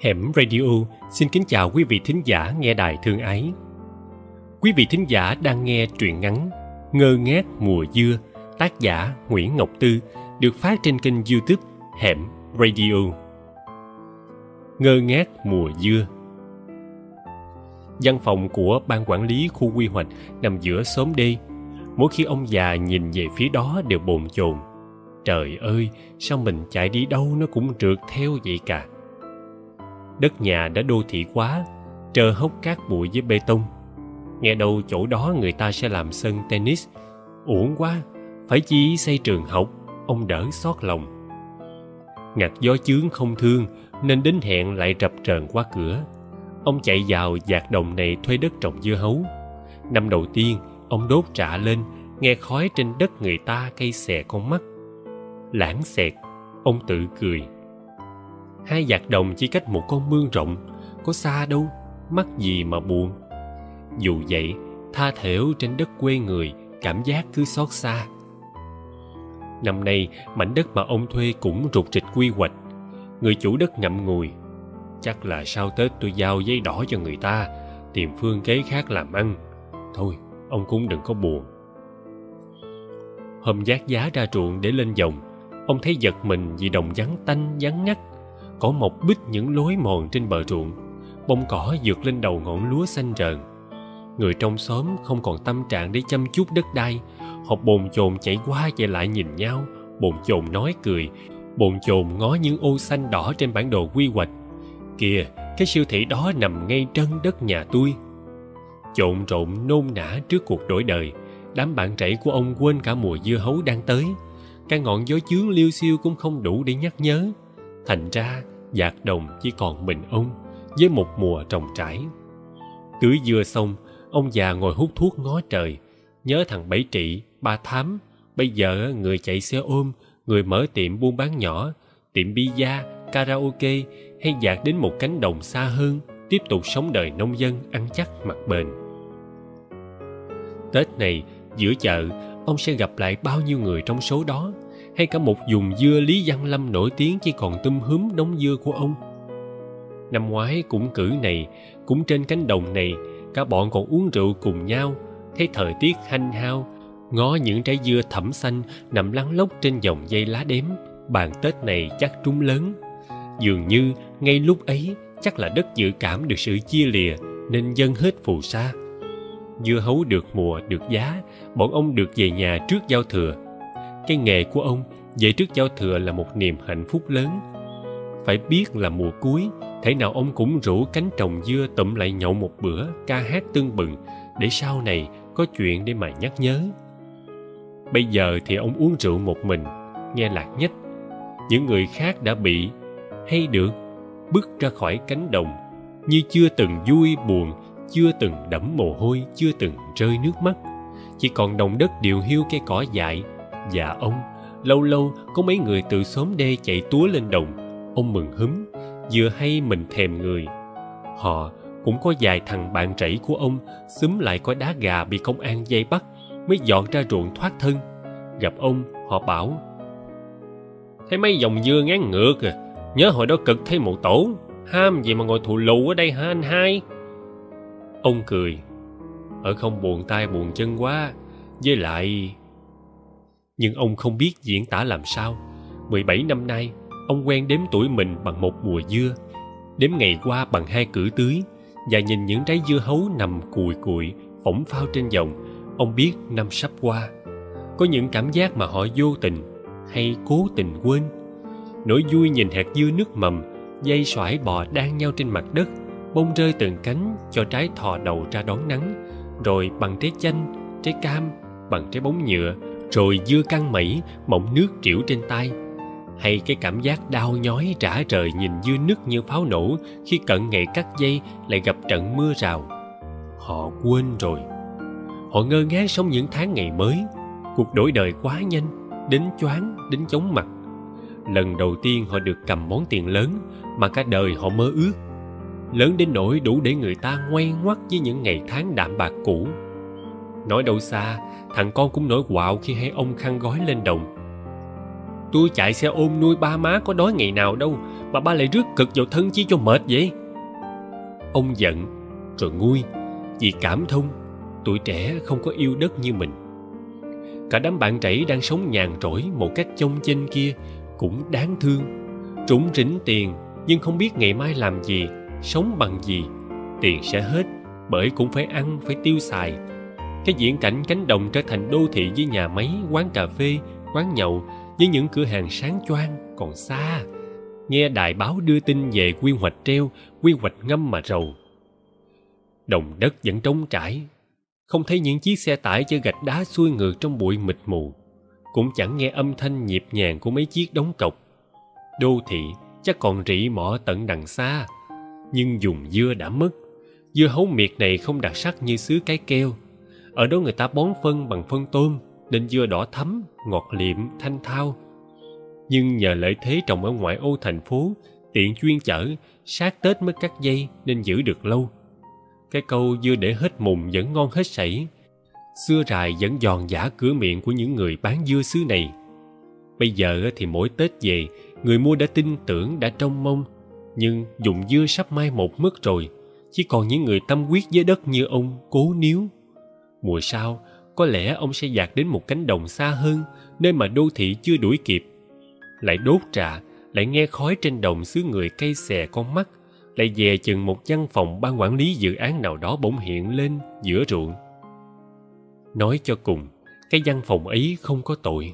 Hẻm Radio xin kính chào quý vị thính giả nghe đài thương ái. Quý vị thính giả đang nghe truyện ngắn Ngơ ngác mùa dưa, tác giả Nguyễn Ngọc Tư, được phát trên kênh YouTube Hẻm Radio. Ngơ ngác mùa dưa Văn phòng của ban quản lý khu quy hoạch nằm giữa xóm D. Mỗi khi ông già nhìn về phía đó đều bồn chồn. Trời ơi, sao mình chạy đi đâu nó cũng trượt theo vậy cả đất nhà đã đô thị quá, trơ hốc cát bụi với bê tông. Nghe đâu chỗ đó người ta sẽ làm sân tennis. Uổng quá, phải chi xây trường học, ông đỡ xót lòng. Ngặt gió chướng không thương, nên đến hẹn lại rập trờn qua cửa. Ông chạy vào dạt đồng này thuê đất trồng dưa hấu. Năm đầu tiên, ông đốt trạ lên, nghe khói trên đất người ta cây xè con mắt. Lãng xẹt, ông tự cười hai giặc đồng chỉ cách một con mương rộng, có xa đâu, mắc gì mà buồn. Dù vậy, tha thểu trên đất quê người, cảm giác cứ xót xa. Năm nay, mảnh đất mà ông thuê cũng rụt rịch quy hoạch. Người chủ đất ngậm ngùi. Chắc là sau tết tôi giao giấy đỏ cho người ta, tìm phương kế khác làm ăn. Thôi, ông cũng đừng có buồn. Hôm giác giá ra ruộng để lên dòng, ông thấy giật mình vì đồng vắng tanh, vắng ngắt có một bích những lối mòn trên bờ ruộng, bông cỏ vượt lên đầu ngọn lúa xanh rờn. Người trong xóm không còn tâm trạng để chăm chút đất đai, họ bồn chồn chạy qua chạy lại nhìn nhau, bồn chồn nói cười, bồn chồn ngó những ô xanh đỏ trên bản đồ quy hoạch. Kìa, cái siêu thị đó nằm ngay trân đất nhà tôi. Trộn rộn nôn nã trước cuộc đổi đời, đám bạn rẫy của ông quên cả mùa dưa hấu đang tới. Cái ngọn gió chướng liêu xiêu cũng không đủ để nhắc nhớ thành ra dạt đồng chỉ còn mình ông, với một mùa trồng trải. Tưới dưa xong, ông già ngồi hút thuốc ngó trời, nhớ thằng bảy trị, ba thám. Bây giờ người chạy xe ôm, người mở tiệm buôn bán nhỏ, tiệm bia karaoke, hay dạt đến một cánh đồng xa hơn, tiếp tục sống đời nông dân ăn chắc mặc bền. Tết này, giữa chợ, ông sẽ gặp lại bao nhiêu người trong số đó? Hay cả một vùng dưa lý văn lâm nổi tiếng chỉ còn tum húm đống dưa của ông. Năm ngoái cũng cử này, cũng trên cánh đồng này, cả bọn còn uống rượu cùng nhau. Thấy thời tiết hanh hao, ngó những trái dưa thẫm xanh nằm lăn lóc trên dòng dây lá đếm. Bàn tết này chắc trúng lớn. Dường như ngay lúc ấy, chắc là đất dự cảm được sự chia lìa, nên dân hết phù sa. Dưa hấu được mùa, được giá, bọn ông được về nhà trước giao thừa cái nghề của ông về trước giao thừa là một niềm hạnh phúc lớn. Phải biết là mùa cuối thể nào ông cũng rủ cánh trồng dưa tụm lại nhậu một bữa, ca hát tưng bừng, để sau này có chuyện để mà nhắc nhớ. Bây giờ thì ông uống rượu một mình, nghe lạc nhách. Những người khác đã bị, hay được, bước ra khỏi cánh đồng, như chưa từng vui buồn, chưa từng đẫm mồ hôi, chưa từng rơi nước mắt. Chỉ còn đồng đất điều hiu cây cỏ dại và ông, lâu lâu có mấy người từ xóm đê chạy túa lên đồng. Ông mừng húm vừa hay mình thèm người. Họ cũng có vài thằng bạn rẫy của ông, xúm lại coi đá gà bị công an dây bắt, mới dọn ra ruộng thoát thân. Gặp ông, họ bảo, thấy mấy dòng dưa ngán ngược à nhớ hồi đó cực thấy mụ tổ, ham gì mà ngồi thụ lù ở đây hả anh hai? Ông cười, ở không buồn tay buồn chân quá, với lại nhưng ông không biết diễn tả làm sao. 17 năm nay, ông quen đếm tuổi mình bằng một mùa dưa, đếm ngày qua bằng hai cử tưới, và nhìn những trái dưa hấu nằm cùi cùi, phỏng phao trên dòng, ông biết năm sắp qua. Có những cảm giác mà họ vô tình hay cố tình quên. Nỗi vui nhìn hạt dưa nước mầm, dây xoải bò đan nhau trên mặt đất, bông rơi từng cánh cho trái thò đầu ra đón nắng, rồi bằng trái chanh, trái cam, bằng trái bóng nhựa, rồi dưa căng mẩy mộng nước triểu trên tay. Hay cái cảm giác đau nhói trả trời nhìn dưa nứt như pháo nổ, khi cận ngày cắt dây lại gặp trận mưa rào. Họ quên rồi. Họ ngơ ngác sống những tháng ngày mới. Cuộc đổi đời quá nhanh, đến choáng, đến chóng mặt. Lần đầu tiên họ được cầm món tiền lớn, mà cả đời họ mơ ước. Lớn đến nỗi đủ để người ta ngoay ngoắt với những ngày tháng đạm bạc cũ nói đâu xa, thằng con cũng nổi quạo khi hay ông khăn gói lên đồng. Tôi chạy xe ôm nuôi ba má có đói ngày nào đâu mà ba lại rước cực vào thân chi cho mệt vậy. Ông giận, rồi nguôi, vì cảm thông, tuổi trẻ không có yêu đất như mình. Cả đám bạn trẻ đang sống nhàn rỗi một cách chông chênh kia cũng đáng thương. Trũng rỉnh tiền, nhưng không biết ngày mai làm gì, sống bằng gì. Tiền sẽ hết, bởi cũng phải ăn, phải tiêu xài cái diễn cảnh cánh đồng trở thành đô thị với nhà máy, quán cà phê, quán nhậu, với những cửa hàng sáng choang còn xa. Nghe đài báo đưa tin về quy hoạch treo, quy hoạch ngâm mà rầu. Đồng đất vẫn trống trải. Không thấy những chiếc xe tải chở gạch đá xuôi ngược trong bụi mịt mù. Cũng chẳng nghe âm thanh nhịp nhàng của mấy chiếc đóng cọc. Đô thị chắc còn rỉ mỏ tận đằng xa. Nhưng dùng dưa đã mất. Dưa hấu miệt này không đặc sắc như xứ cái keo ở đó người ta bón phân bằng phân tôm, nên dưa đỏ thắm, ngọt liệm, thanh thao. Nhưng nhờ lợi thế trồng ở ngoại ô thành phố, tiện chuyên chở, sát tết mới cắt dây nên giữ được lâu. Cái câu dưa để hết mùng vẫn ngon hết sảy xưa rài vẫn giòn giả cửa miệng của những người bán dưa xứ này. Bây giờ thì mỗi tết về, người mua đã tin tưởng, đã trông mong. Nhưng dùng dưa sắp mai một mất rồi, chỉ còn những người tâm quyết với đất như ông cố níu mùa sau, có lẽ ông sẽ dạt đến một cánh đồng xa hơn, nơi mà đô thị chưa đuổi kịp. Lại đốt trà, lại nghe khói trên đồng xứ người cây xè con mắt, lại về chừng một văn phòng ban quản lý dự án nào đó bỗng hiện lên giữa ruộng. Nói cho cùng, cái văn phòng ấy không có tội.